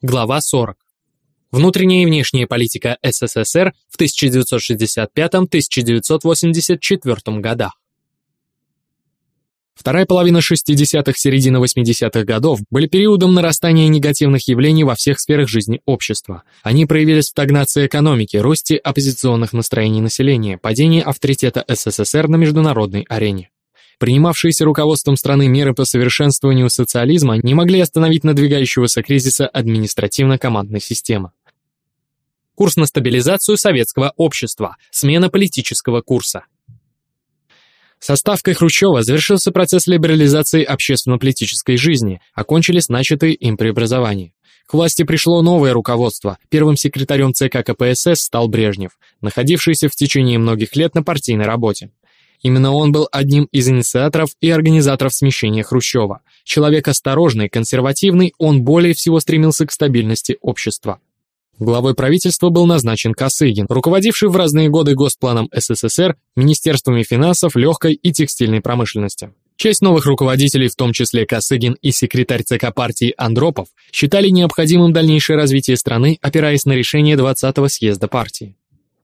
Глава 40. Внутренняя и внешняя политика СССР в 1965-1984 годах. Вторая половина 60-х, середина 80-х годов были периодом нарастания негативных явлений во всех сферах жизни общества. Они проявились в стагнации экономики, росте оппозиционных настроений населения, падении авторитета СССР на международной арене. Принимавшиеся руководством страны меры по совершенствованию социализма не могли остановить надвигающегося кризиса административно-командной системы. Курс на стабилизацию советского общества. Смена политического курса. Со ставкой Хрущева завершился процесс либерализации общественно-политической жизни, окончились начатые им преобразования. К власти пришло новое руководство. Первым секретарем ЦК КПСС стал Брежнев, находившийся в течение многих лет на партийной работе. Именно он был одним из инициаторов и организаторов смещения Хрущева. Человек осторожный, консервативный, он более всего стремился к стабильности общества. Главой правительства был назначен Косыгин, руководивший в разные годы Госпланом СССР, Министерствами финансов, легкой и текстильной промышленности. Часть новых руководителей, в том числе Косыгин и секретарь ЦК партии Андропов, считали необходимым дальнейшее развитие страны, опираясь на решение 20-го съезда партии.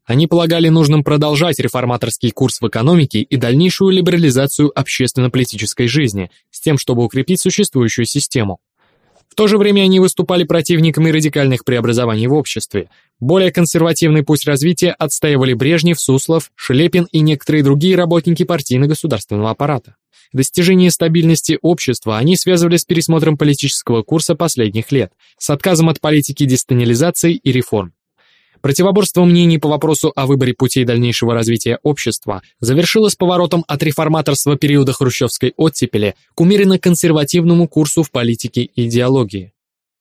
Они полагали нужным продолжать реформаторский курс в экономике и дальнейшую либерализацию общественно-политической жизни с тем, чтобы укрепить существующую систему. В то же время они выступали противниками радикальных преобразований в обществе. Более консервативный путь развития отстаивали Брежнев, Суслов, Шлепин и некоторые другие работники партийно-государственного аппарата. Достижение стабильности общества они связывали с пересмотром политического курса последних лет, с отказом от политики дестанализации и реформ. Противоборство мнений по вопросу о выборе путей дальнейшего развития общества завершилось поворотом от реформаторства периода хрущевской оттепели к умеренно-консервативному курсу в политике и идеологии.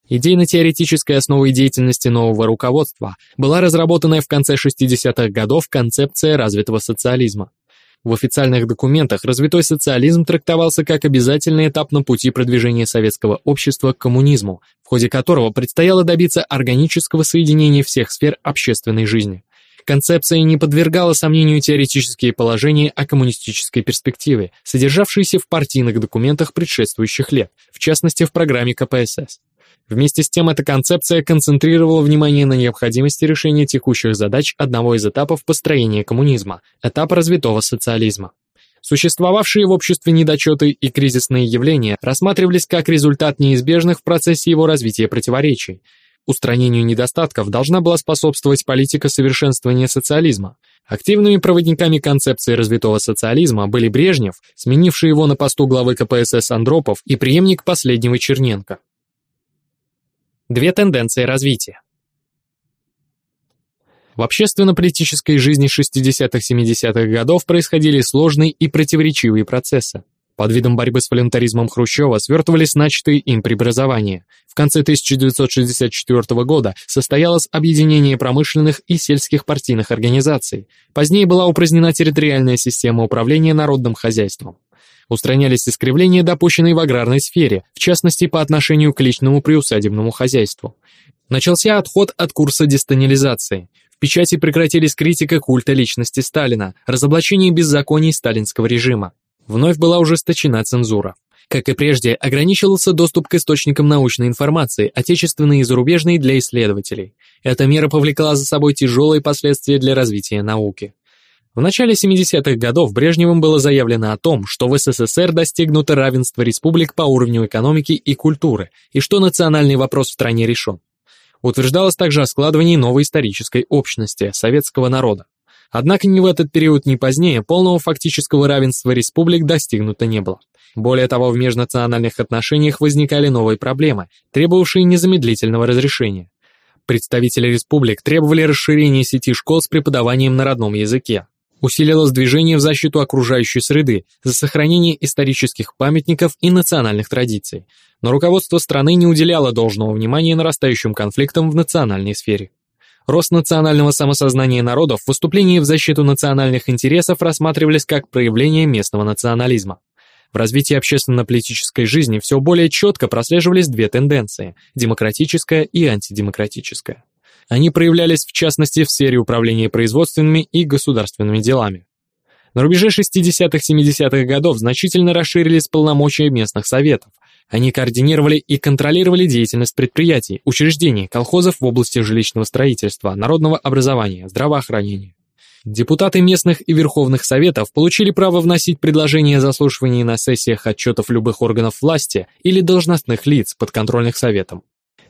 Идейно-теоретической основой деятельности нового руководства была разработанная в конце 60-х годов концепция развитого социализма. В официальных документах развитой социализм трактовался как обязательный этап на пути продвижения советского общества к коммунизму, в ходе которого предстояло добиться органического соединения всех сфер общественной жизни. Концепция не подвергала сомнению теоретические положения о коммунистической перспективе, содержавшиеся в партийных документах предшествующих лет, в частности в программе КПСС. Вместе с тем, эта концепция концентрировала внимание на необходимости решения текущих задач одного из этапов построения коммунизма – этапа развитого социализма. Существовавшие в обществе недочеты и кризисные явления рассматривались как результат неизбежных в процессе его развития противоречий. Устранению недостатков должна была способствовать политика совершенствования социализма. Активными проводниками концепции развитого социализма были Брежнев, сменивший его на посту главы КПСС Андропов и преемник последнего Черненко. Две тенденции развития. В общественно-политической жизни 60-70-х годов происходили сложные и противоречивые процессы. Под видом борьбы с волюнтаризмом Хрущева свертывались начатые им преобразования. В конце 1964 года состоялось объединение промышленных и сельских партийных организаций. Позднее была упразднена территориальная система управления народным хозяйством. Устранялись искривления, допущенные в аграрной сфере, в частности по отношению к личному приусадебному хозяйству. Начался отход от курса десталинизации. В печати прекратились критика культа личности Сталина, разоблачение беззаконий сталинского режима. Вновь была ужесточена цензура. Как и прежде, ограничивался доступ к источникам научной информации, отечественной и зарубежной для исследователей. Эта мера повлекла за собой тяжелые последствия для развития науки. В начале 70-х годов Брежневым было заявлено о том, что в СССР достигнуто равенство республик по уровню экономики и культуры, и что национальный вопрос в стране решен. Утверждалось также о складывании новой исторической общности, советского народа. Однако ни в этот период, ни позднее полного фактического равенства республик достигнуто не было. Более того, в межнациональных отношениях возникали новые проблемы, требовавшие незамедлительного разрешения. Представители республик требовали расширения сети школ с преподаванием на родном языке, усилилось движение в защиту окружающей среды, за сохранение исторических памятников и национальных традиций. Но руководство страны не уделяло должного внимания нарастающим конфликтам в национальной сфере. Рост национального самосознания народов, выступления в защиту национальных интересов рассматривались как проявление местного национализма. В развитии общественно-политической жизни все более четко прослеживались две тенденции – демократическая и антидемократическая. Они проявлялись в частности в сфере управления производственными и государственными делами. На рубеже 60-70-х годов значительно расширились полномочия местных советов. Они координировали и контролировали деятельность предприятий, учреждений, колхозов в области жилищного строительства, народного образования, здравоохранения. Депутаты местных и верховных советов получили право вносить предложения о заслушивании на сессиях отчетов любых органов власти или должностных лиц, подконтрольных советам.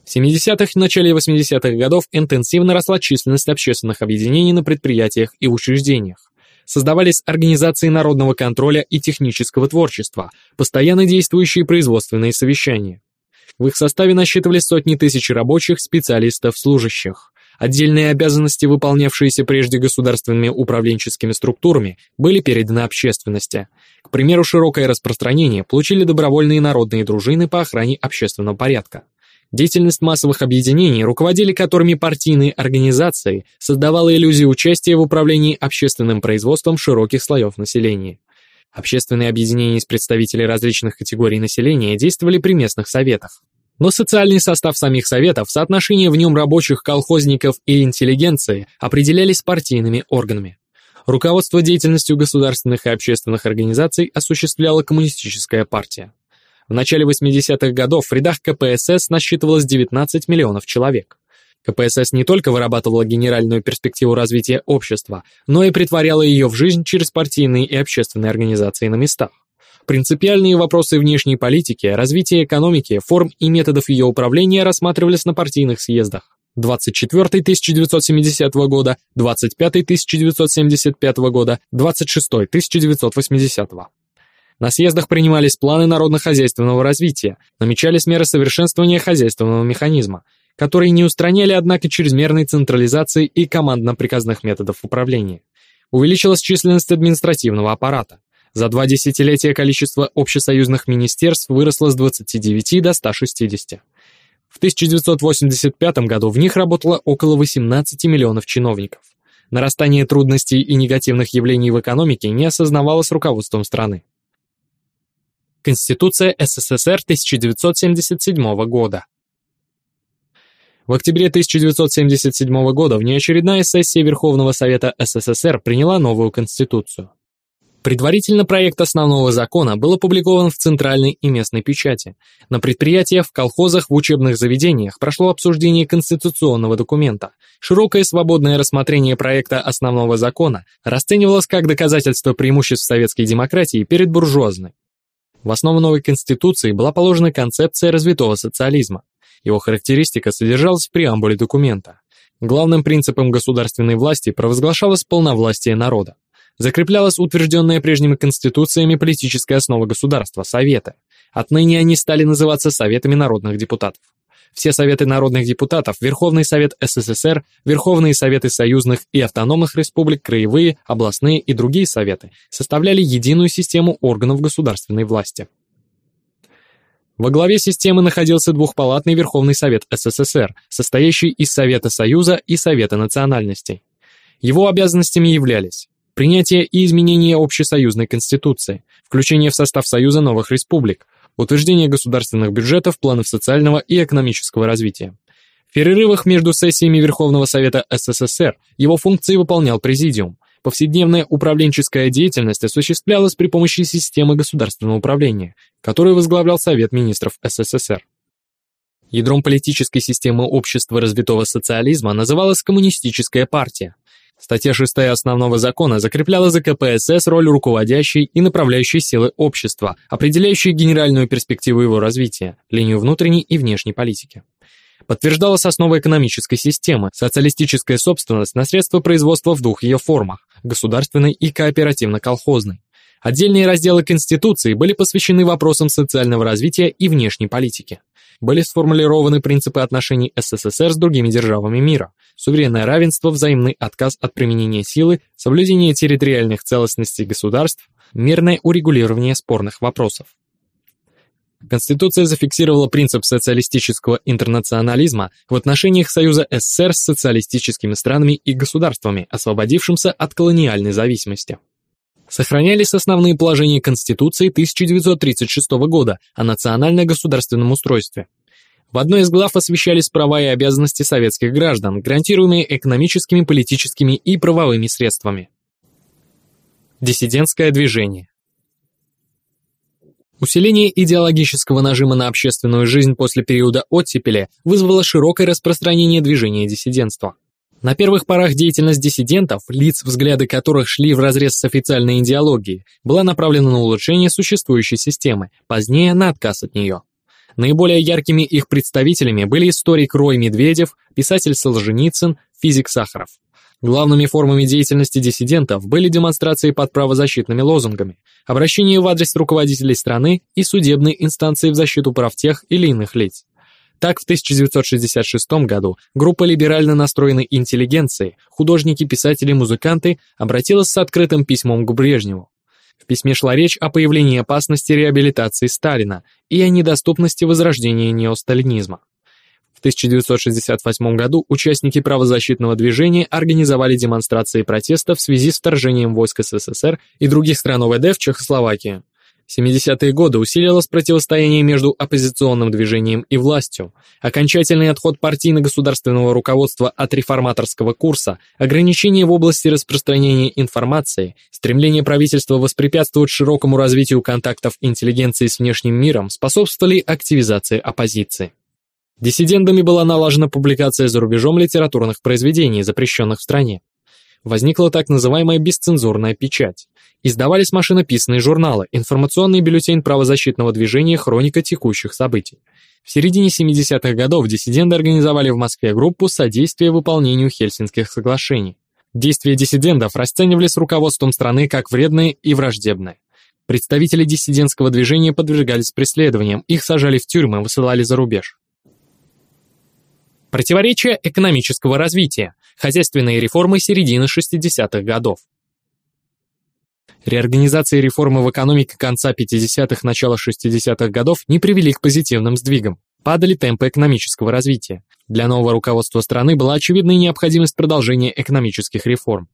В 70-х и начале 80-х годов интенсивно росла численность общественных объединений на предприятиях и учреждениях. Создавались организации народного контроля и технического творчества, постоянно действующие производственные совещания. В их составе насчитывались сотни тысяч рабочих, специалистов, служащих. Отдельные обязанности, выполнявшиеся прежде государственными управленческими структурами, были переданы общественности. К примеру, широкое распространение получили добровольные народные дружины по охране общественного порядка. Деятельность массовых объединений, руководили которыми партийные организации, создавала иллюзию участия в управлении общественным производством широких слоев населения. Общественные объединения из представителей различных категорий населения действовали при местных советах. Но социальный состав самих советов, соотношение в нем рабочих, колхозников и интеллигенции определялись партийными органами. Руководство деятельностью государственных и общественных организаций осуществляла коммунистическая партия. В начале 80-х годов в рядах КПСС насчитывалось 19 миллионов человек. КПСС не только вырабатывала генеральную перспективу развития общества, но и притворяла ее в жизнь через партийные и общественные организации на местах. Принципиальные вопросы внешней политики, развития экономики, форм и методов ее управления рассматривались на партийных съездах. 24 1970 года, 25 1975 года, 26 1980 года. На съездах принимались планы народно-хозяйственного развития, намечались меры совершенствования хозяйственного механизма, которые не устраняли, однако, чрезмерной централизации и командно-приказных методов управления. Увеличилась численность административного аппарата. За два десятилетия количество общесоюзных министерств выросло с 29 до 160. В 1985 году в них работало около 18 миллионов чиновников. Нарастание трудностей и негативных явлений в экономике не осознавалось руководством страны. Конституция СССР 1977 года. В октябре 1977 года внеочередная сессия Верховного Совета СССР приняла новую Конституцию. Предварительно проект основного закона был опубликован в центральной и местной печати. На предприятиях, в колхозах, в учебных заведениях прошло обсуждение конституционного документа. Широкое свободное рассмотрение проекта основного закона расценивалось как доказательство преимуществ советской демократии перед буржуазной. В основу новой конституции была положена концепция развитого социализма. Его характеристика содержалась в преамбуле документа. Главным принципом государственной власти провозглашалось полновластие народа. Закреплялась утвержденная прежними конституциями политическая основа государства – Советы. Отныне они стали называться Советами народных депутатов все Советы народных депутатов, Верховный Совет СССР, Верховные Советы союзных и автономных республик, краевые, областные и другие советы составляли единую систему органов государственной власти. Во главе системы находился двухпалатный Верховный Совет СССР, состоящий из Совета Союза и Совета национальностей. Его обязанностями являлись принятие и изменение общесоюзной конституции, включение в состав Союза новых республик, утверждение государственных бюджетов, планов социального и экономического развития. В перерывах между сессиями Верховного Совета СССР его функции выполнял Президиум. Повседневная управленческая деятельность осуществлялась при помощи системы государственного управления, которую возглавлял Совет министров СССР. Ядром политической системы общества развитого социализма называлась Коммунистическая партия. Статья 6 основного закона закрепляла за КПСС роль руководящей и направляющей силы общества, определяющей генеральную перспективу его развития, линию внутренней и внешней политики. Подтверждалась основа экономической системы, социалистическая собственность на средства производства в двух ее формах – государственной и кооперативно-колхозной. Отдельные разделы Конституции были посвящены вопросам социального развития и внешней политики были сформулированы принципы отношений СССР с другими державами мира, суверенное равенство, взаимный отказ от применения силы, соблюдение территориальных целостностей государств, мирное урегулирование спорных вопросов. Конституция зафиксировала принцип социалистического интернационализма в отношениях Союза СССР с социалистическими странами и государствами, освободившимся от колониальной зависимости. Сохранялись основные положения Конституции 1936 года о национально-государственном устройстве. В одной из глав освещались права и обязанности советских граждан, гарантируемые экономическими, политическими и правовыми средствами. Диссидентское движение Усиление идеологического нажима на общественную жизнь после периода оттепели вызвало широкое распространение движения диссидентства. На первых порах деятельность диссидентов, лиц, взгляды которых шли вразрез с официальной идеологией, была направлена на улучшение существующей системы, позднее на отказ от нее. Наиболее яркими их представителями были историк Рой Медведев, писатель Солженицын, физик Сахаров. Главными формами деятельности диссидентов были демонстрации под правозащитными лозунгами, обращение в адрес руководителей страны и судебные инстанции в защиту прав тех или иных лиц. Так, в 1966 году группа либерально настроенной интеллигенции, художники, писатели, музыканты обратилась с открытым письмом к Брежневу. В письме шла речь о появлении опасности реабилитации Сталина и о недоступности возрождения неосталинизма. В 1968 году участники правозащитного движения организовали демонстрации протеста в связи с вторжением войск СССР и других стран ОВД в Чехословакию. 70-е годы усилилось противостояние между оппозиционным движением и властью. Окончательный отход партийно-государственного руководства от реформаторского курса, ограничения в области распространения информации, стремление правительства воспрепятствовать широкому развитию контактов интеллигенции с внешним миром способствовали активизации оппозиции. Диссидентами была налажена публикация за рубежом литературных произведений, запрещенных в стране возникла так называемая бесцензурная печать. Издавались машинописные журналы, информационный бюллетень правозащитного движения «Хроника текущих событий». В середине 70-х годов диссиденты организовали в Москве группу содействия выполнению Хельсинских соглашений. Действия диссидентов расценивались руководством страны как вредные и враждебные. Представители диссидентского движения подвергались преследованиям, их сажали в тюрьмы, высылали за рубеж. Противоречия экономического развития. Хозяйственные реформы середины 60-х годов. Реорганизация и реформы в экономике конца 50-х, начала 60-х годов не привели к позитивным сдвигам. Падали темпы экономического развития. Для нового руководства страны была очевидная необходимость продолжения экономических реформ.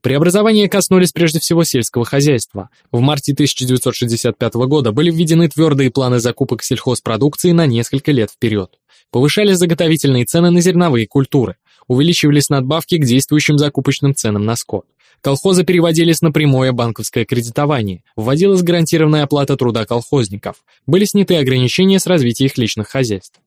Преобразования коснулись прежде всего сельского хозяйства. В марте 1965 года были введены твердые планы закупок сельхозпродукции на несколько лет вперед. Повышались заготовительные цены на зерновые культуры, увеличивались надбавки к действующим закупочным ценам на скот. Колхозы переводились на прямое банковское кредитование, вводилась гарантированная оплата труда колхозников, были сняты ограничения с развития их личных хозяйств.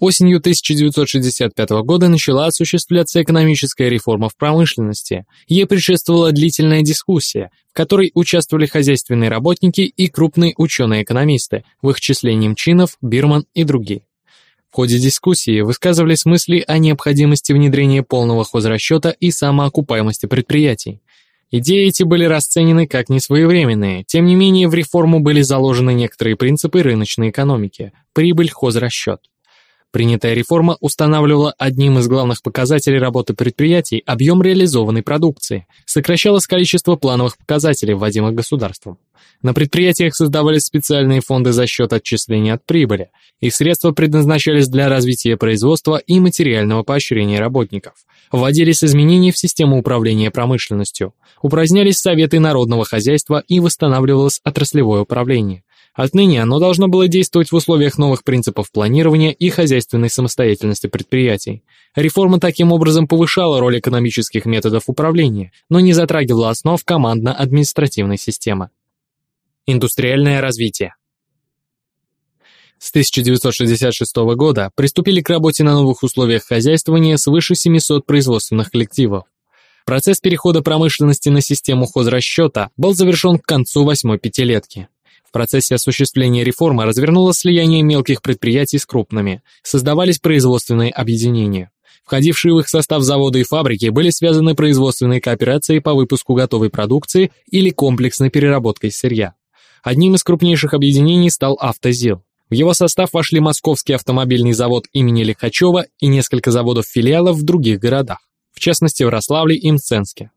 Осенью 1965 года начала осуществляться экономическая реформа в промышленности. Ей предшествовала длительная дискуссия, в которой участвовали хозяйственные работники и крупные ученые-экономисты, в их числе Немчинов, Бирман и другие. В ходе дискуссии высказывались мысли о необходимости внедрения полного хозрасчета и самоокупаемости предприятий. Идеи эти были расценены как несвоевременные, тем не менее в реформу были заложены некоторые принципы рыночной экономики – прибыль, хозрасчет. Принятая реформа устанавливала одним из главных показателей работы предприятий объем реализованной продукции, сокращалось количество плановых показателей, вводимых государством. На предприятиях создавались специальные фонды за счет отчисления от прибыли. Их средства предназначались для развития производства и материального поощрения работников. Вводились изменения в систему управления промышленностью. Упразднялись советы народного хозяйства и восстанавливалось отраслевое управление. Отныне оно должно было действовать в условиях новых принципов планирования и хозяйственной самостоятельности предприятий. Реформа таким образом повышала роль экономических методов управления, но не затрагивала основ командно-административной системы. Индустриальное развитие с 1966 года приступили к работе на новых условиях хозяйствования свыше 700 производственных коллективов. Процесс перехода промышленности на систему хозрасчета был завершен к концу восьмой пятилетки. В процессе осуществления реформы развернулось слияние мелких предприятий с крупными, создавались производственные объединения. Входившие в их состав заводы и фабрики были связаны производственной кооперацией по выпуску готовой продукции или комплексной переработкой сырья. Одним из крупнейших объединений стал «Автозил». В его состав вошли Московский автомобильный завод имени Лихачева и несколько заводов-филиалов в других городах, в частности в Рославле и Мценске.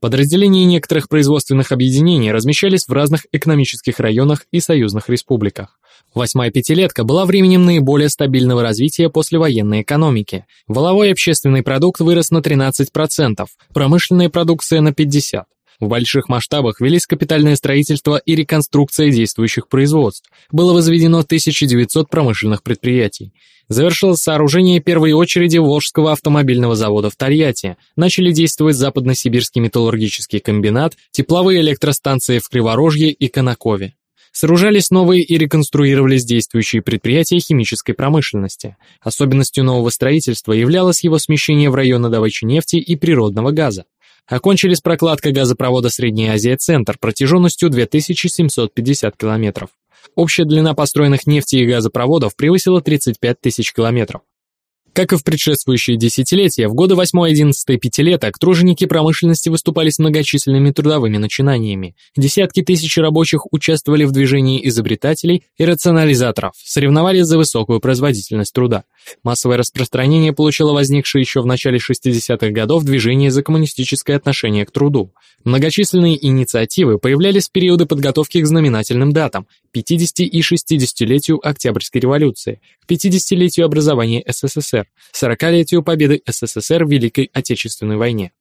Подразделения некоторых производственных объединений размещались в разных экономических районах и союзных республиках. Восьмая пятилетка была временем наиболее стабильного развития послевоенной экономики. Воловой общественный продукт вырос на 13%, промышленная продукция на 50%. В больших масштабах велись капитальное строительство и реконструкция действующих производств. Было возведено 1900 промышленных предприятий. Завершилось сооружение первой очереди Волжского автомобильного завода в Тольятти. Начали действовать Западно-Сибирский металлургический комбинат, тепловые электростанции в Криворожье и Конакове. Сооружались новые и реконструировались действующие предприятия химической промышленности. Особенностью нового строительства являлось его смещение в районы добычи нефти и природного газа. Окончились прокладка газопровода Средняя Азия-Центр протяженностью 2750 километров. Общая длина построенных нефти и газопроводов превысила 35 тысяч километров. Как и в предшествующие десятилетия, в годы 8-11 пятилеток труженики промышленности выступали с многочисленными трудовыми начинаниями. Десятки тысяч рабочих участвовали в движении изобретателей и рационализаторов, соревновались за высокую производительность труда. Массовое распространение получило возникшее еще в начале 60-х годов движение за коммунистическое отношение к труду. Многочисленные инициативы появлялись в периоды подготовки к знаменательным датам – 50 и 60-летию Октябрьской революции, к 50-летию образования СССР, 40-летию победы СССР в Великой Отечественной войне.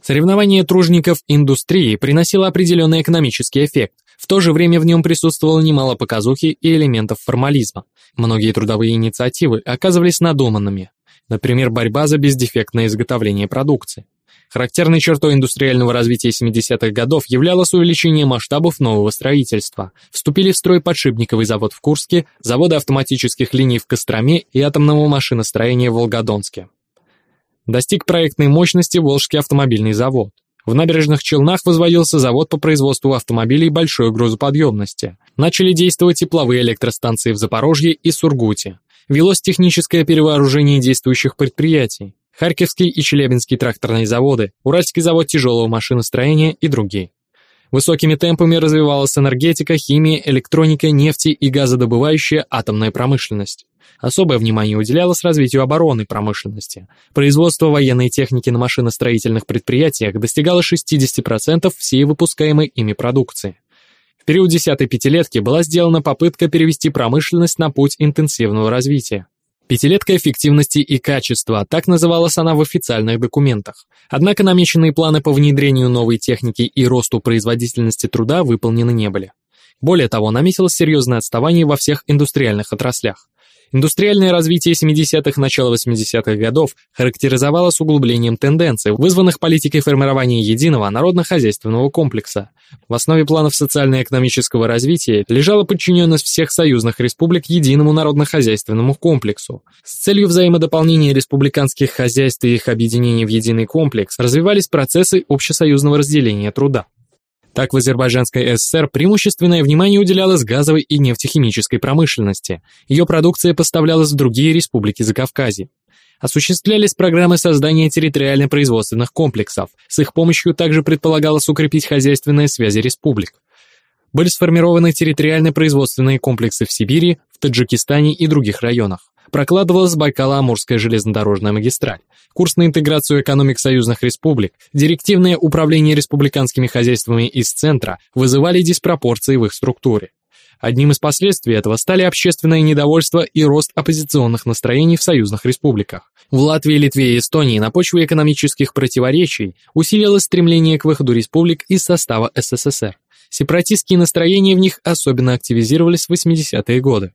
Соревнование тружников индустрии приносило определенный экономический эффект, в то же время в нем присутствовало немало показухи и элементов формализма. Многие трудовые инициативы оказывались надуманными, например, борьба за бездефектное изготовление продукции. Характерной чертой индустриального развития 70-х годов являлось увеличение масштабов нового строительства. Вступили в строй подшипниковый завод в Курске, заводы автоматических линий в Костроме и атомного машиностроения в Волгодонске. Достиг проектной мощности Волжский автомобильный завод. В набережных Челнах возводился завод по производству автомобилей большой грузоподъемности. Начали действовать тепловые электростанции в Запорожье и Сургуте. Велось техническое перевооружение действующих предприятий. Харьковский и Челябинский тракторные заводы, Уральский завод тяжелого машиностроения и другие. Высокими темпами развивалась энергетика, химия, электроника, нефти и газодобывающая атомная промышленность. Особое внимание уделялось развитию оборонной промышленности. Производство военной техники на машиностроительных предприятиях достигало 60% всей выпускаемой ими продукции. В период десятой пятилетки была сделана попытка перевести промышленность на путь интенсивного развития. Пятилетка эффективности и качества, так называлась она в официальных документах. Однако намеченные планы по внедрению новой техники и росту производительности труда выполнены не были. Более того, наметилось серьезное отставание во всех индустриальных отраслях. Индустриальное развитие 70-х, начала 80-х годов характеризовалось углублением тенденций, вызванных политикой формирования единого народно-хозяйственного комплекса. В основе планов социально-экономического развития лежала подчиненность всех союзных республик единому народно-хозяйственному комплексу. С целью взаимодополнения республиканских хозяйств и их объединения в единый комплекс развивались процессы общесоюзного разделения труда. Так в Азербайджанской ССР преимущественное внимание уделялось газовой и нефтехимической промышленности. Ее продукция поставлялась в другие республики Закавказья. Осуществлялись программы создания территориально-производственных комплексов. С их помощью также предполагалось укрепить хозяйственные связи республик. Были сформированы территориально-производственные комплексы в Сибири, в Таджикистане и других районах прокладывалась Байкало-Амурская железнодорожная магистраль, курс на интеграцию экономик союзных республик, директивное управление республиканскими хозяйствами из центра вызывали диспропорции в их структуре. Одним из последствий этого стали общественное недовольство и рост оппозиционных настроений в союзных республиках. В Латвии, Литве и Эстонии на почве экономических противоречий усилилось стремление к выходу республик из состава СССР. Сепаратистские настроения в них особенно активизировались в 80-е годы.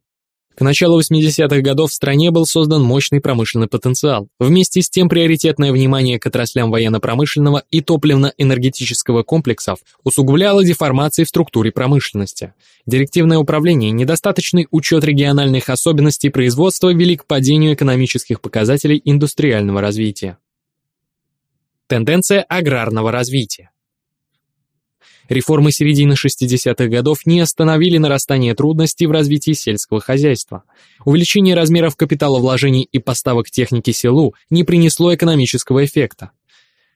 К началу 80-х годов в стране был создан мощный промышленный потенциал. Вместе с тем приоритетное внимание к отраслям военно-промышленного и топливно-энергетического комплексов усугубляло деформации в структуре промышленности. Директивное управление, недостаточный учет региональных особенностей производства вели к падению экономических показателей индустриального развития. Тенденция аграрного развития. Реформы середины 60-х годов не остановили нарастание трудностей в развитии сельского хозяйства. Увеличение размеров капиталовложений и поставок техники селу не принесло экономического эффекта.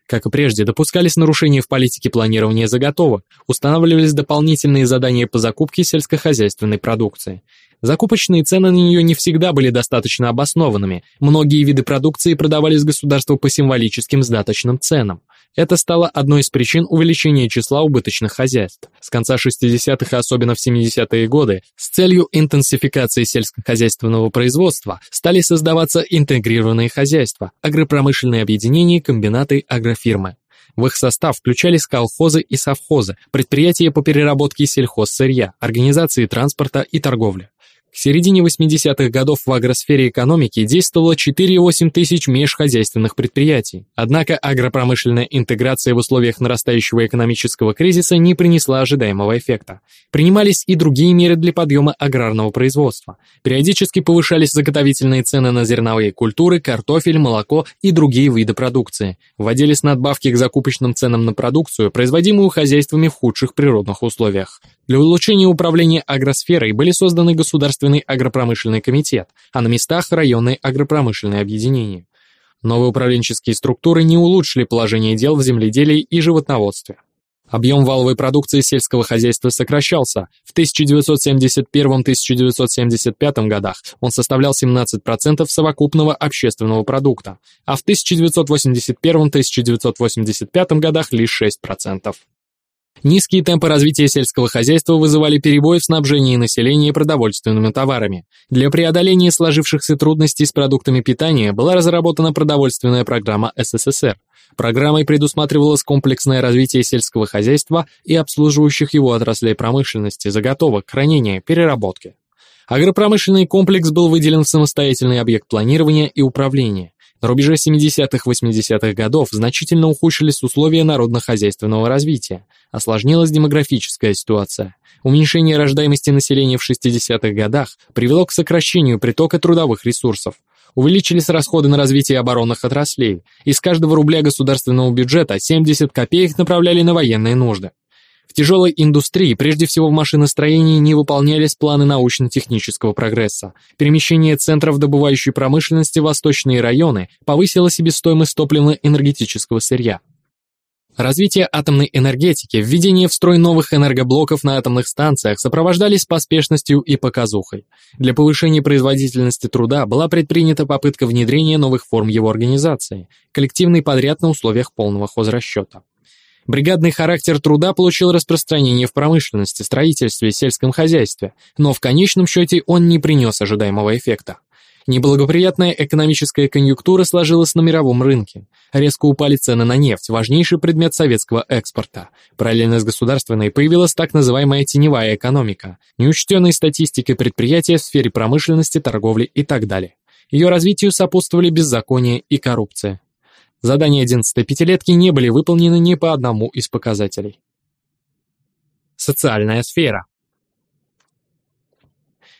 Как и прежде, допускались нарушения в политике планирования заготовок, устанавливались дополнительные задания по закупке сельскохозяйственной продукции. Закупочные цены на нее не всегда были достаточно обоснованными, многие виды продукции продавались государству по символическим сдаточным ценам. Это стало одной из причин увеличения числа убыточных хозяйств. С конца 60-х и особенно в 70-е годы с целью интенсификации сельскохозяйственного производства стали создаваться интегрированные хозяйства, агропромышленные объединения, комбинаты, агрофирмы. В их состав включались колхозы и совхозы, предприятия по переработке сельхозсырья, организации транспорта и торговли. К середине 80-х годов в агросфере экономики действовало 4-8 тысяч межхозяйственных предприятий. Однако агропромышленная интеграция в условиях нарастающего экономического кризиса не принесла ожидаемого эффекта. Принимались и другие меры для подъема аграрного производства. Периодически повышались заготовительные цены на зерновые культуры, картофель, молоко и другие виды продукции. Вводились надбавки к закупочным ценам на продукцию, производимую хозяйствами в худших природных условиях. Для улучшения управления агросферой были созданы Государственный агропромышленный комитет, а на местах районные агропромышленные объединения. Новые управленческие структуры не улучшили положение дел в земледелии и животноводстве. Объем валовой продукции сельского хозяйства сокращался. В 1971-1975 годах он составлял 17% совокупного общественного продукта, а в 1981-1985 годах лишь 6%. Низкие темпы развития сельского хозяйства вызывали перебои в снабжении населения продовольственными товарами. Для преодоления сложившихся трудностей с продуктами питания была разработана продовольственная программа СССР. Программой предусматривалось комплексное развитие сельского хозяйства и обслуживающих его отраслей промышленности, заготовок, хранения, переработки. Агропромышленный комплекс был выделен в самостоятельный объект планирования и управления. На рубеже 70-80-х годов значительно ухудшились условия народно-хозяйственного развития, осложнилась демографическая ситуация. Уменьшение рождаемости населения в 60-х годах привело к сокращению притока трудовых ресурсов. Увеличились расходы на развитие оборонных отраслей. Из каждого рубля государственного бюджета 70 копеек направляли на военные нужды. В тяжелой индустрии, прежде всего в машиностроении, не выполнялись планы научно-технического прогресса. Перемещение центров добывающей промышленности в восточные районы повысило себестоимость топливно-энергетического сырья. Развитие атомной энергетики, введение в строй новых энергоблоков на атомных станциях сопровождались поспешностью и показухой. Для повышения производительности труда была предпринята попытка внедрения новых форм его организации, коллективный подряд на условиях полного хозрасчета. Бригадный характер труда получил распространение в промышленности, строительстве и сельском хозяйстве, но в конечном счете он не принес ожидаемого эффекта. Неблагоприятная экономическая конъюнктура сложилась на мировом рынке. Резко упали цены на нефть, важнейший предмет советского экспорта. Параллельно с государственной появилась так называемая теневая экономика, неучтенные статистикой предприятия в сфере промышленности, торговли и так далее. Ее развитию сопутствовали беззаконие и коррупция. Задания 11-й пятилетки не были выполнены ни по одному из показателей. Социальная сфера.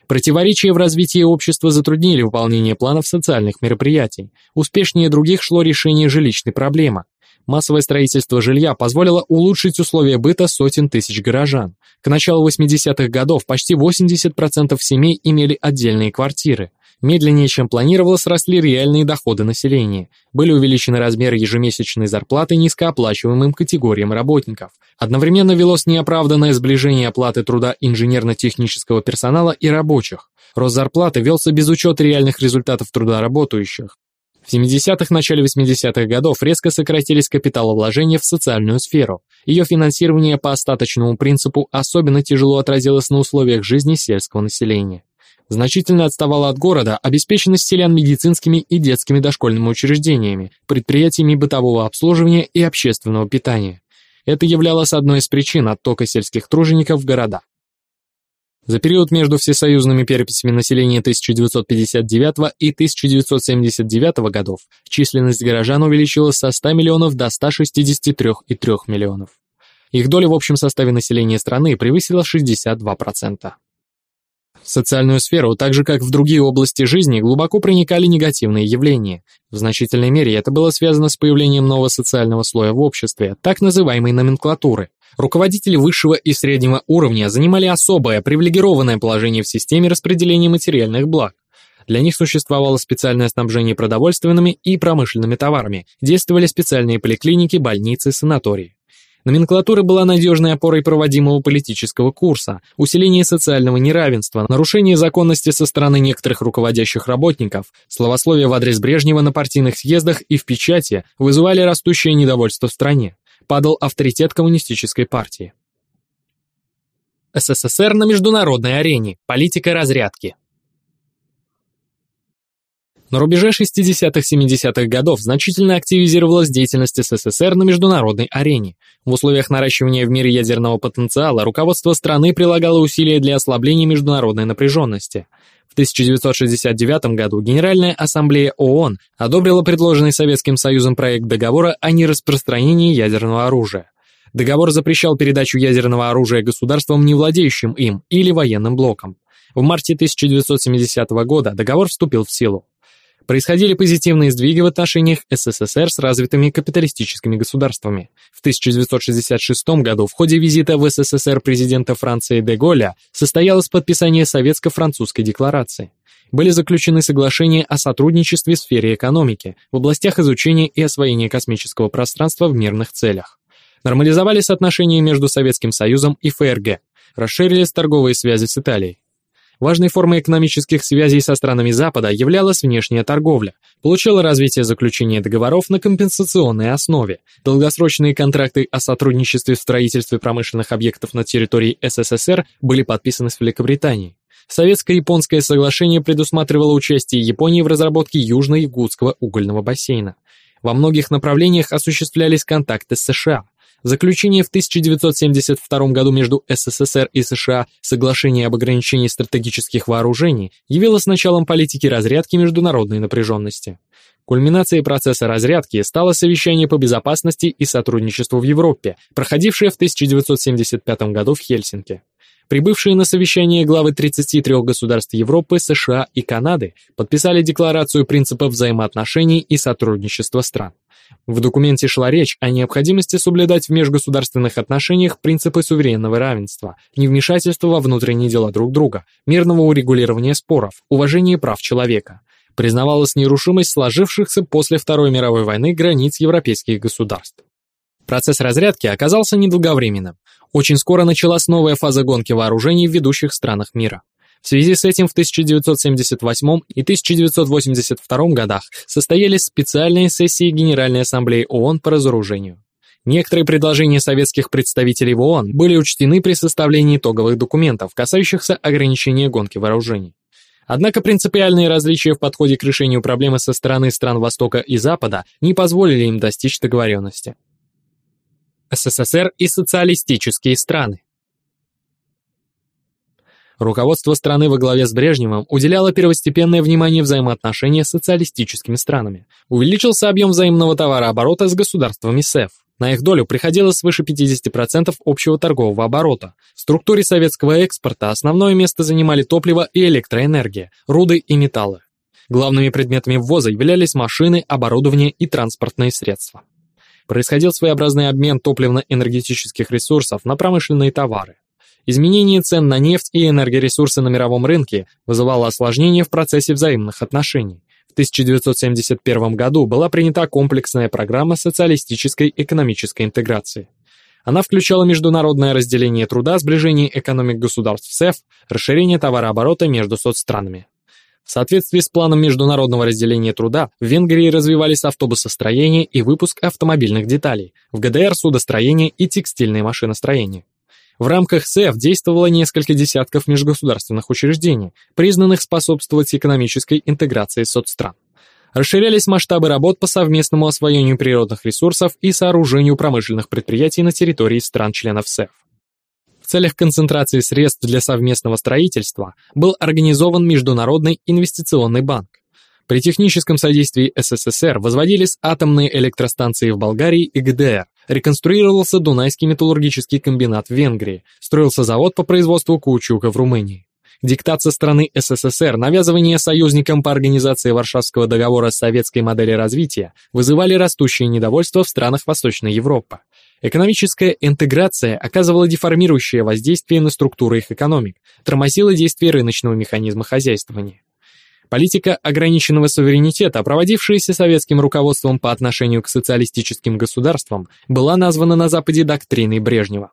Противоречия в развитии общества затруднили выполнение планов социальных мероприятий. Успешнее других шло решение жилищной проблемы. Массовое строительство жилья позволило улучшить условия быта сотен тысяч горожан. К началу 80-х годов почти 80% семей имели отдельные квартиры. Медленнее, чем планировалось, росли реальные доходы населения. Были увеличены размеры ежемесячной зарплаты низкооплачиваемым категориям работников. Одновременно велось неоправданное сближение оплаты труда инженерно-технического персонала и рабочих. Рост зарплаты велся без учета реальных результатов труда работающих. В 70-х, начале 80-х годов резко сократились капиталовложения в социальную сферу. Ее финансирование по остаточному принципу особенно тяжело отразилось на условиях жизни сельского населения значительно отставала от города обеспеченность селян медицинскими и детскими дошкольными учреждениями, предприятиями бытового обслуживания и общественного питания. Это являлось одной из причин оттока сельских тружеников в города. За период между всесоюзными переписями населения 1959 и 1979 годов численность горожан увеличилась со 100 миллионов до 163,3 миллионов. Их доля в общем составе населения страны превысила 62%. В социальную сферу, так же как в другие области жизни, глубоко проникали негативные явления. В значительной мере это было связано с появлением нового социального слоя в обществе, так называемой номенклатуры. Руководители высшего и среднего уровня занимали особое, привилегированное положение в системе распределения материальных благ. Для них существовало специальное снабжение продовольственными и промышленными товарами, действовали специальные поликлиники, больницы, санатории. Номенклатура была надежной опорой проводимого политического курса, усиление социального неравенства, нарушение законности со стороны некоторых руководящих работников, словословие в адрес Брежнева на партийных съездах и в печати вызывали растущее недовольство в стране. Падал авторитет коммунистической партии. СССР на международной арене. Политика разрядки. На рубеже 60-70-х годов значительно активизировалась деятельность СССР на международной арене. В условиях наращивания в мире ядерного потенциала руководство страны прилагало усилия для ослабления международной напряженности. В 1969 году Генеральная ассамблея ООН одобрила предложенный Советским Союзом проект договора о нераспространении ядерного оружия. Договор запрещал передачу ядерного оружия государствам, не владеющим им, или военным блокам. В марте 1970 года договор вступил в силу. Происходили позитивные сдвиги в отношениях СССР с развитыми капиталистическими государствами. В 1966 году в ходе визита в СССР президента Франции де Голля состоялось подписание Советско-французской декларации. Были заключены соглашения о сотрудничестве в сфере экономики, в областях изучения и освоения космического пространства в мирных целях. Нормализовались отношения между Советским Союзом и ФРГ, расширились торговые связи с Италией. Важной формой экономических связей со странами Запада являлась внешняя торговля. Получила развитие заключения договоров на компенсационной основе. Долгосрочные контракты о сотрудничестве в строительстве промышленных объектов на территории СССР были подписаны с Великобританией. Советско-японское соглашение предусматривало участие Японии в разработке Южно-Якутского угольного бассейна. Во многих направлениях осуществлялись контакты с США. Заключение в 1972 году между СССР и США соглашения об ограничении стратегических вооружений явилось началом политики разрядки международной напряженности. Кульминацией процесса разрядки стало совещание по безопасности и сотрудничеству в Европе, проходившее в 1975 году в Хельсинки. Прибывшие на совещание главы 33 государств Европы, США и Канады подписали декларацию принципов взаимоотношений и сотрудничества стран. В документе шла речь о необходимости соблюдать в межгосударственных отношениях принципы суверенного равенства, невмешательства во внутренние дела друг друга, мирного урегулирования споров, уважения прав человека. Признавалась нерушимость сложившихся после Второй мировой войны границ европейских государств. Процесс разрядки оказался недолговременным. Очень скоро началась новая фаза гонки вооружений в ведущих странах мира. В связи с этим в 1978 и 1982 годах состоялись специальные сессии Генеральной Ассамблеи ООН по разоружению. Некоторые предложения советских представителей в ООН были учтены при составлении итоговых документов, касающихся ограничения гонки вооружений. Однако принципиальные различия в подходе к решению проблемы со стороны стран Востока и Запада не позволили им достичь договоренности. СССР и социалистические страны Руководство страны во главе с Брежневым уделяло первостепенное внимание взаимоотношениям с социалистическими странами. Увеличился объем взаимного товарооборота с государствами СЭФ. На их долю приходилось свыше 50% общего торгового оборота. В структуре советского экспорта основное место занимали топливо и электроэнергия, руды и металлы. Главными предметами ввоза являлись машины, оборудование и транспортные средства. Происходил своеобразный обмен топливно-энергетических ресурсов на промышленные товары. Изменение цен на нефть и энергоресурсы на мировом рынке вызывало осложнения в процессе взаимных отношений. В 1971 году была принята комплексная программа социалистической экономической интеграции. Она включала международное разделение труда, сближение экономик государств СЭФ, расширение товарооборота между соцстранами. В соответствии с планом международного разделения труда в Венгрии развивались автобусостроение и выпуск автомобильных деталей, в ГДР судостроение и текстильное машиностроение. В рамках СЭФ действовало несколько десятков межгосударственных учреждений, признанных способствовать экономической интеграции соцстран. Расширялись масштабы работ по совместному освоению природных ресурсов и сооружению промышленных предприятий на территории стран-членов СЭФ. В целях концентрации средств для совместного строительства был организован Международный инвестиционный банк. При техническом содействии СССР возводились атомные электростанции в Болгарии и ГДР, реконструировался Дунайский металлургический комбинат в Венгрии, строился завод по производству каучука в Румынии. Диктат со стороны СССР, навязывание союзникам по организации Варшавского договора советской модели развития вызывали растущее недовольство в странах Восточной Европы. Экономическая интеграция оказывала деформирующее воздействие на структуры их экономик, тормозила действие рыночного механизма хозяйствования. Политика ограниченного суверенитета, проводившаяся советским руководством по отношению к социалистическим государствам, была названа на Западе доктриной Брежнева.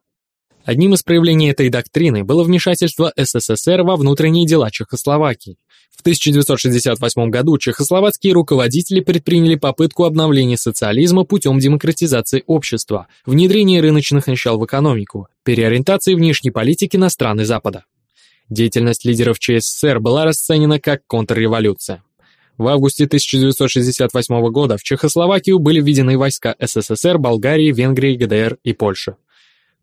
Одним из проявлений этой доктрины было вмешательство СССР во внутренние дела Чехословакии. В 1968 году чехословацкие руководители предприняли попытку обновления социализма путем демократизации общества, внедрения рыночных начал в экономику, переориентации внешней политики на страны Запада. Деятельность лидеров ЧССР была расценена как контрреволюция. В августе 1968 года в Чехословакию были введены войска СССР, Болгарии, Венгрии, ГДР и Польши.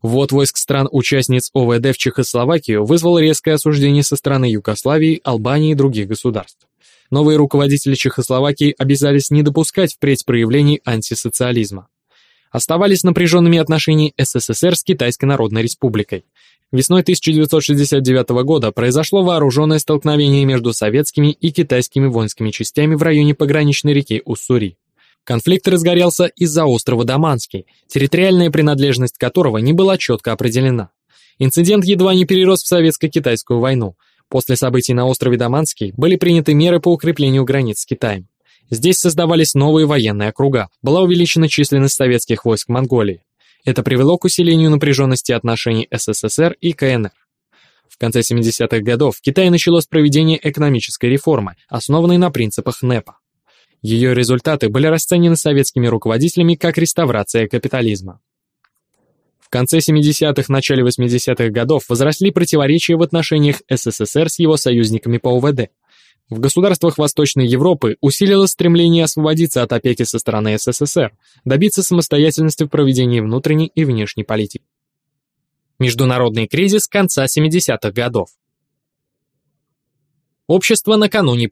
Ввод войск стран-участниц ОВД в Чехословакию вызвал резкое осуждение со стороны Югославии, Албании и других государств. Новые руководители Чехословакии обязались не допускать впредь проявлений антисоциализма. Оставались напряженными отношения СССР с Китайской Народной Республикой. Весной 1969 года произошло вооруженное столкновение между советскими и китайскими воинскими частями в районе пограничной реки Уссури. Конфликт разгорелся из-за острова Даманский, территориальная принадлежность которого не была четко определена. Инцидент едва не перерос в советско-китайскую войну. После событий на острове Даманский были приняты меры по укреплению границ с Китаем. Здесь создавались новые военные округа, была увеличена численность советских войск Монголии. Это привело к усилению напряженности отношений СССР и КНР. В конце 70-х годов в Китае началось проведение экономической реформы, основанной на принципах НЭПа. Ее результаты были расценены советскими руководителями как реставрация капитализма. В конце 70-х, начале 80-х годов возросли противоречия в отношениях СССР с его союзниками по ОВД. В государствах Восточной Европы усилилось стремление освободиться от опеки со стороны СССР, добиться самостоятельности в проведении внутренней и внешней политики. Международный кризис конца 70-х годов. Общество накануне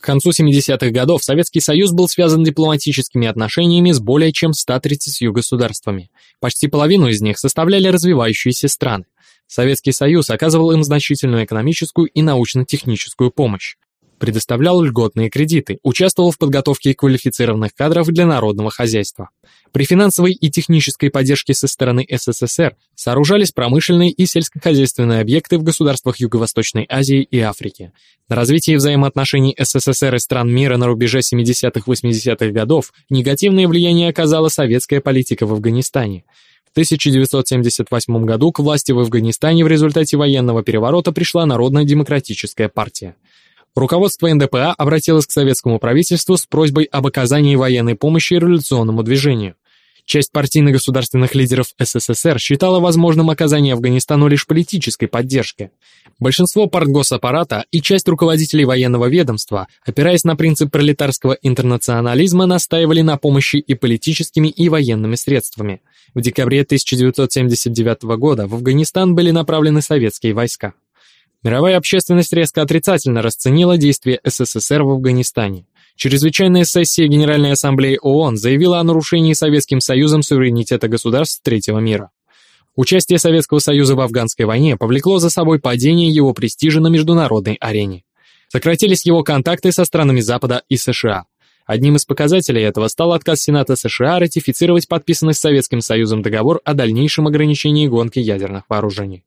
к концу 70-х годов Советский Союз был связан дипломатическими отношениями с более чем 130 государствами. Почти половину из них составляли развивающиеся страны. Советский Союз оказывал им значительную экономическую и научно-техническую помощь предоставлял льготные кредиты, участвовал в подготовке квалифицированных кадров для народного хозяйства. При финансовой и технической поддержке со стороны СССР сооружались промышленные и сельскохозяйственные объекты в государствах Юго-Восточной Азии и Африки. На развитие взаимоотношений СССР и стран мира на рубеже 70-80-х годов негативное влияние оказала советская политика в Афганистане. В 1978 году к власти в Афганистане в результате военного переворота пришла Народно-демократическая партия. Руководство НДПА обратилось к советскому правительству с просьбой об оказании военной помощи революционному движению. Часть партийно-государственных лидеров СССР считала возможным оказание Афганистану лишь политической поддержки. Большинство партгосаппарата и часть руководителей военного ведомства, опираясь на принцип пролетарского интернационализма, настаивали на помощи и политическими, и военными средствами. В декабре 1979 года в Афганистан были направлены советские войска. Мировая общественность резко отрицательно расценила действия СССР в Афганистане. Чрезвычайная сессия Генеральной Ассамблеи ООН заявила о нарушении Советским Союзом суверенитета государств третьего мира. Участие Советского Союза в афганской войне повлекло за собой падение его престижа на международной арене. Сократились его контакты со странами Запада и США. Одним из показателей этого стал отказ Сената США ратифицировать подписанный с Советским Союзом договор о дальнейшем ограничении гонки ядерных вооружений.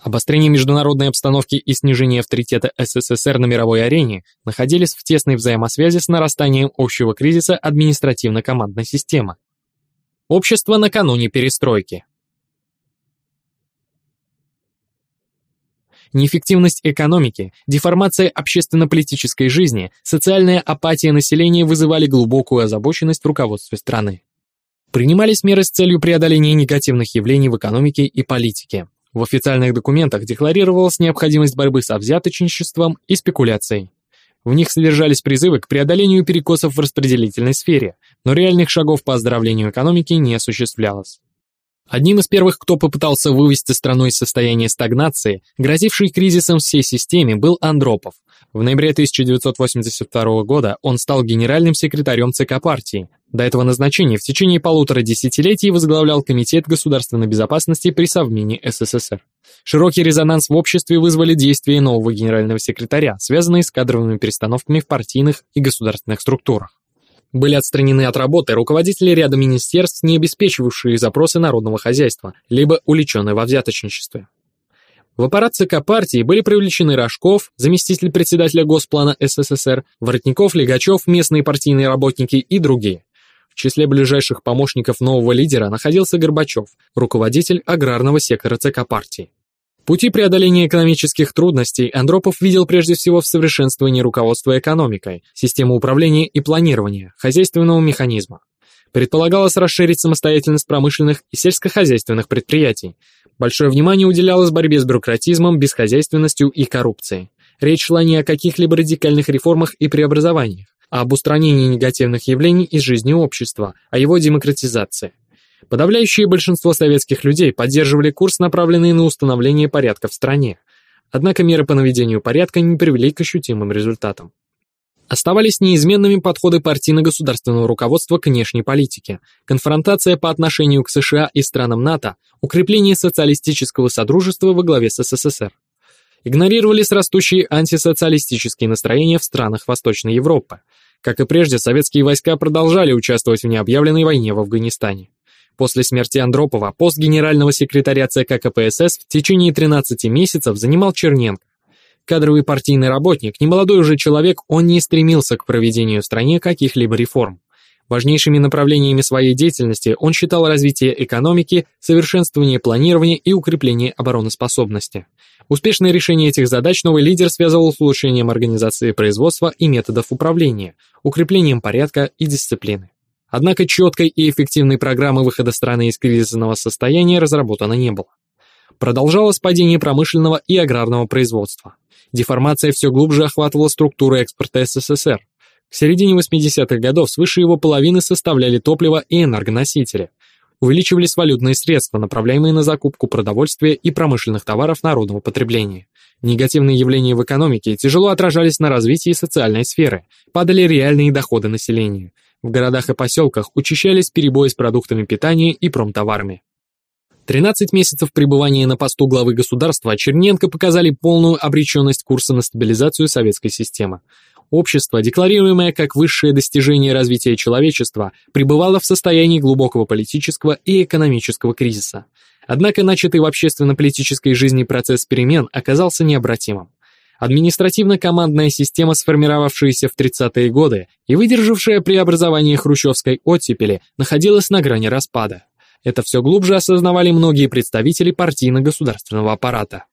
Обострение международной обстановки и снижение авторитета СССР на мировой арене находились в тесной взаимосвязи с нарастанием общего кризиса административно-командной системы. Общество накануне перестройки. Неэффективность экономики, деформация общественно-политической жизни, социальная апатия населения вызывали глубокую озабоченность в руководстве страны. Принимались меры с целью преодоления негативных явлений в экономике и политике. В официальных документах декларировалась необходимость борьбы со взяточничеством и спекуляцией. В них содержались призывы к преодолению перекосов в распределительной сфере, но реальных шагов по оздоровлению экономики не осуществлялось. Одним из первых, кто попытался вывести страну из состояния стагнации, грозившей кризисом всей системе, был Андропов. В ноябре 1982 года он стал генеральным секретарем ЦК партии, до этого назначения в течение полутора десятилетий возглавлял Комитет государственной безопасности при Совмине СССР. Широкий резонанс в обществе вызвали действия нового генерального секретаря, связанные с кадровыми перестановками в партийных и государственных структурах. Были отстранены от работы руководители ряда министерств, не обеспечивавшие запросы народного хозяйства, либо уличенные во взяточничестве. В аппарат ЦК партии были привлечены Рожков, заместитель председателя Госплана СССР, Воротников, Легачев, местные партийные работники и другие. В числе ближайших помощников нового лидера находился Горбачев, руководитель аграрного сектора ЦК партии. Пути преодоления экономических трудностей Андропов видел прежде всего в совершенствовании руководства экономикой, системы управления и планирования, хозяйственного механизма. Предполагалось расширить самостоятельность промышленных и сельскохозяйственных предприятий. Большое внимание уделялось борьбе с бюрократизмом, бесхозяйственностью и коррупцией. Речь шла не о каких-либо радикальных реформах и преобразованиях, об устранении негативных явлений из жизни общества, о его демократизации. Подавляющее большинство советских людей поддерживали курс, направленный на установление порядка в стране. Однако меры по наведению порядка не привели к ощутимым результатам. Оставались неизменными подходы партийно-государственного руководства к внешней политике, конфронтация по отношению к США и странам НАТО, укрепление социалистического содружества во главе с СССР. Игнорировались растущие антисоциалистические настроения в странах Восточной Европы. Как и прежде, советские войска продолжали участвовать в необъявленной войне в Афганистане. После смерти Андропова пост генерального секретаря ЦК КПСС в течение 13 месяцев занимал Черненко. Кадровый партийный работник, немолодой уже человек, он не стремился к проведению в стране каких-либо реформ. Важнейшими направлениями своей деятельности он считал развитие экономики, совершенствование планирования и укрепление обороноспособности. Успешное решение этих задач новый лидер связывал с улучшением организации производства и методов управления, укреплением порядка и дисциплины. Однако четкой и эффективной программы выхода страны из кризисного состояния разработано не было. Продолжалось падение промышленного и аграрного производства. Деформация все глубже охватывала структуру экспорта СССР. К середине 80-х годов свыше его половины составляли топливо и энергоносители. Увеличивались валютные средства, направляемые на закупку продовольствия и промышленных товаров народного потребления. Негативные явления в экономике тяжело отражались на развитии социальной сферы, падали реальные доходы населения. В городах и поселках учащались перебои с продуктами питания и промтоварами. 13 месяцев пребывания на посту главы государства Черненко показали полную обреченность курса на стабилизацию советской системы. Общество, декларируемое как высшее достижение развития человечества, пребывало в состоянии глубокого политического и экономического кризиса. Однако начатый в общественно-политической жизни процесс перемен оказался необратимым. Административно-командная система, сформировавшаяся в 30-е годы и выдержавшая преобразование хрущевской оттепели, находилась на грани распада. Это все глубже осознавали многие представители партийно-государственного аппарата.